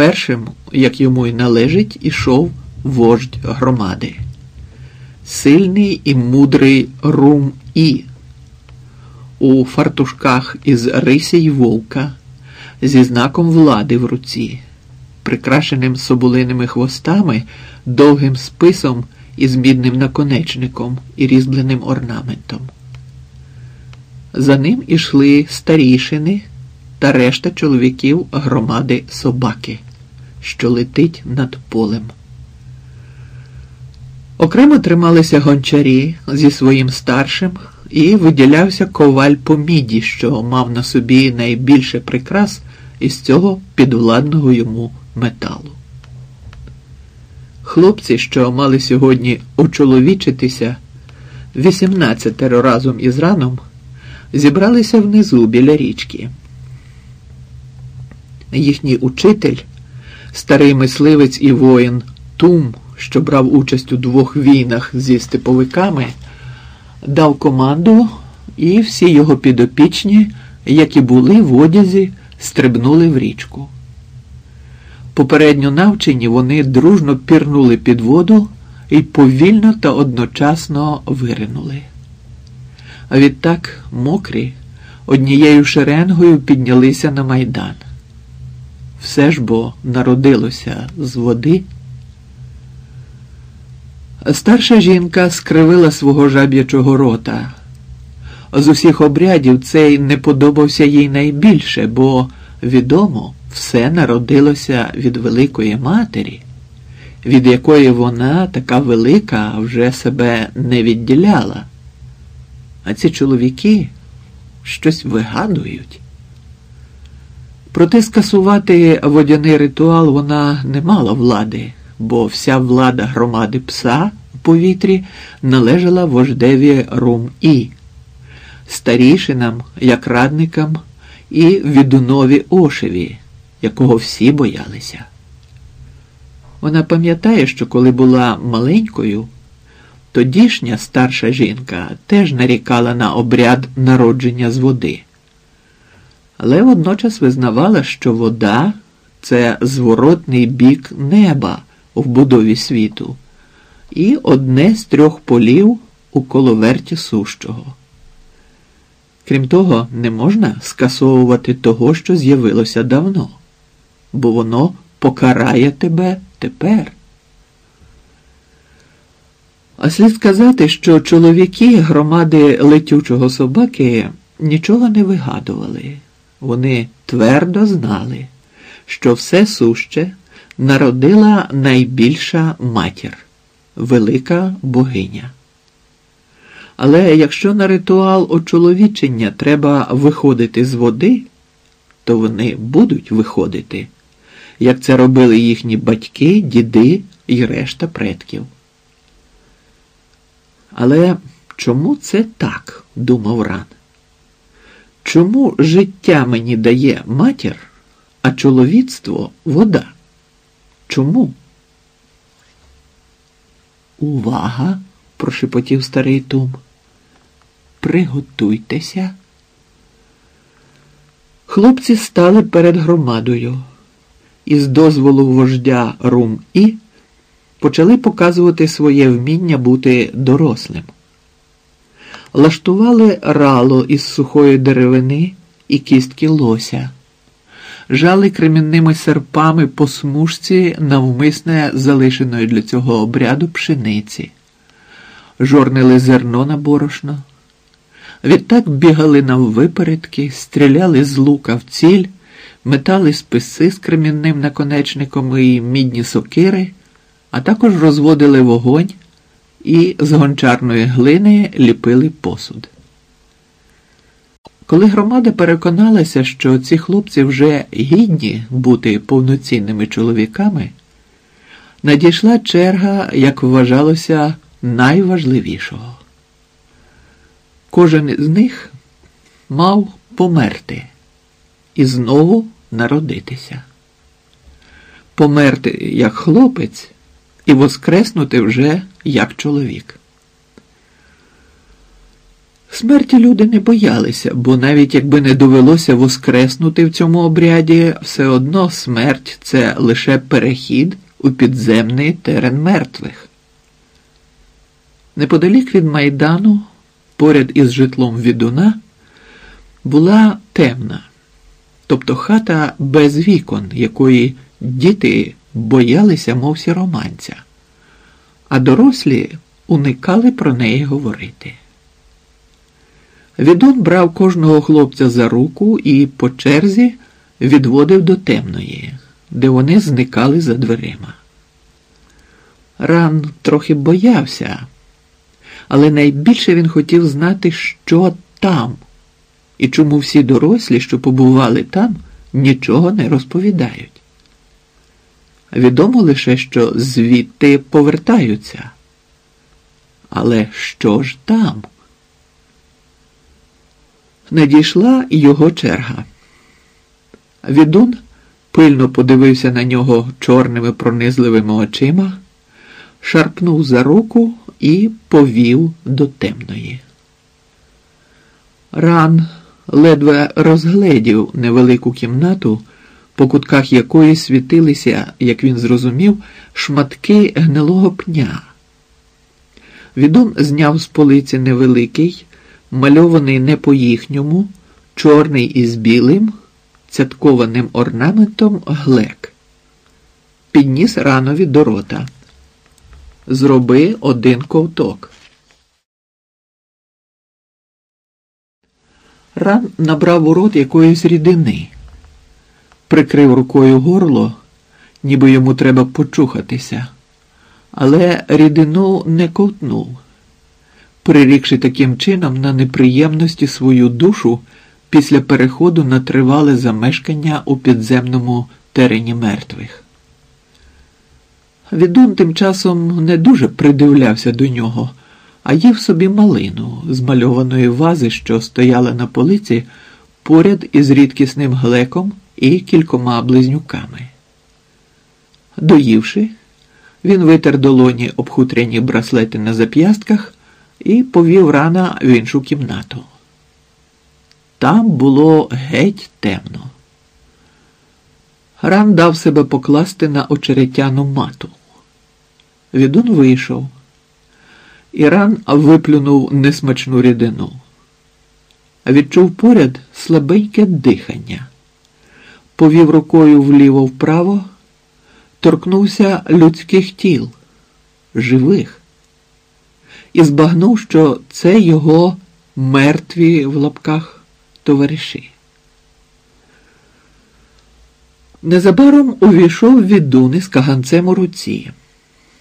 Першим, як йому й належить, ішов вождь громади. Сильний і мудрий Рум І у фартушках із риси й вовка зі знаком влади в руці, прикрашеним соболиними хвостами, довгим списом із мідним наконечником і різьбленим орнаментом. За ним ішли старішини та решта чоловіків громади собаки, що летить над полем. Окремо трималися гончарі зі своїм старшим і виділявся коваль по міді, що мав на собі найбільше прикрас із цього підвладного йому металу. Хлопці, що мали сьогодні очоловічитися, вісімнадцятеро разом із раном, зібралися внизу біля річки. Їхній учитель, старий мисливець і воїн Тум, що брав участь у двох війнах зі степовиками, дав команду, і всі його підопічні, які були в одязі, стрибнули в річку. Попередньо навчені вони дружно пірнули під воду і повільно та одночасно виринули. А відтак мокрі однією шеренгою піднялися на майдан. Все ж бо народилося з води. Старша жінка скривила свого жаб'ячого рота. З усіх обрядів цей не подобався їй найбільше, бо, відомо, все народилося від Великої Матері, від якої вона, така велика, вже себе не відділяла. А ці чоловіки щось вигадують. Проте скасувати водяний ритуал вона не мала влади, бо вся влада громади пса у повітрі належала вождеві Рум-І, старішинам, як радникам і відунові Ошеві, якого всі боялися. Вона пам'ятає, що коли була маленькою, тодішня старша жінка теж нарікала на обряд народження з води але водночас визнавала, що вода це зворотний бік неба в будові світу і одне з трьох полів у коловерті сущого. Крім того, не можна скасовувати того, що з'явилося давно, бо воно покарає тебе тепер. А слід сказати, що чоловіки громади летючого собаки нічого не вигадували. Вони твердо знали, що все суще народила найбільша матір, велика богиня. Але якщо на ритуал очоловічення треба виходити з води, то вони будуть виходити, як це робили їхні батьки, діди і решта предків. Але чому це так? думав ран. Чому життя мені дає матір, а чоловіцтво вода? Чому? Увага, прошепотів старий Тум. Приготуйтеся. Хлопці стали перед громадою і з дозволу вождя Рум І почали показувати своє вміння бути дорослим лаштували рало із сухої деревини і кістки лося, жали кремінними серпами по смужці навмисне залишеної для цього обряду пшениці, жорнили зерно на борошно. Відтак бігали наввипередки, стріляли з лука в ціль, метали списи з кремінним наконечником і мідні сокири, а також розводили вогонь і з гончарної глини ліпили посуд. Коли громада переконалася, що ці хлопці вже гідні бути повноцінними чоловіками, надійшла черга, як вважалося, найважливішого. Кожен з них мав померти і знову народитися. Померти як хлопець і воскреснути вже як чоловік. Смерті люди не боялися, бо навіть якби не довелося воскреснути в цьому обряді, все одно смерть це лише перехід у підземний терен мертвих. Неподалік від майдану, поряд із житлом відуна, була темна, тобто хата без вікон, якої діти боялися, мов сіроманця, а дорослі уникали про неї говорити. Відун брав кожного хлопця за руку і по черзі відводив до темної, де вони зникали за дверима. Ран трохи боявся, але найбільше він хотів знати, що там, і чому всі дорослі, що побували там, нічого не розповідають. Відомо лише, що звідти повертаються. Але що ж там? Надійшла його черга. Відун пильно подивився на нього чорними пронизливими очима, шарпнув за руку і повів до темної. Ран ледве розгледів невелику кімнату, по кутках якої світилися, як він зрозумів, шматки гнилого пня. Відун зняв з полиці невеликий мальований не по їхньому, чорний із білим, цяткованим орнаментом глек. Підніс ранові до рота. Зроби один ковток. Ран набрав у рот якоїсь рідини, прикрив рукою горло, ніби йому треба почухатися, але рідину не ковтнув прирікши таким чином на неприємності свою душу після переходу на тривале замешкання у підземному терені мертвих. Відун тим часом не дуже придивлявся до нього, а їв собі малину з мальованої вази, що стояла на полиці поряд із рідкісним глеком і кількома близнюками. Доївши, він витер долоні обхутряні браслети на зап'ястках і повів рана в іншу кімнату. Там було геть темно. Ран дав себе покласти на очеретяну мату. Відун вийшов. Іран виплюнув несмачну рідину. Відчув поряд слабеньке дихання, повів рукою вліво вправо, торкнувся людських тіл, живих і збагнув, що це його мертві в лапках товариші. Незабаром увійшов відуни з каганцем у руці.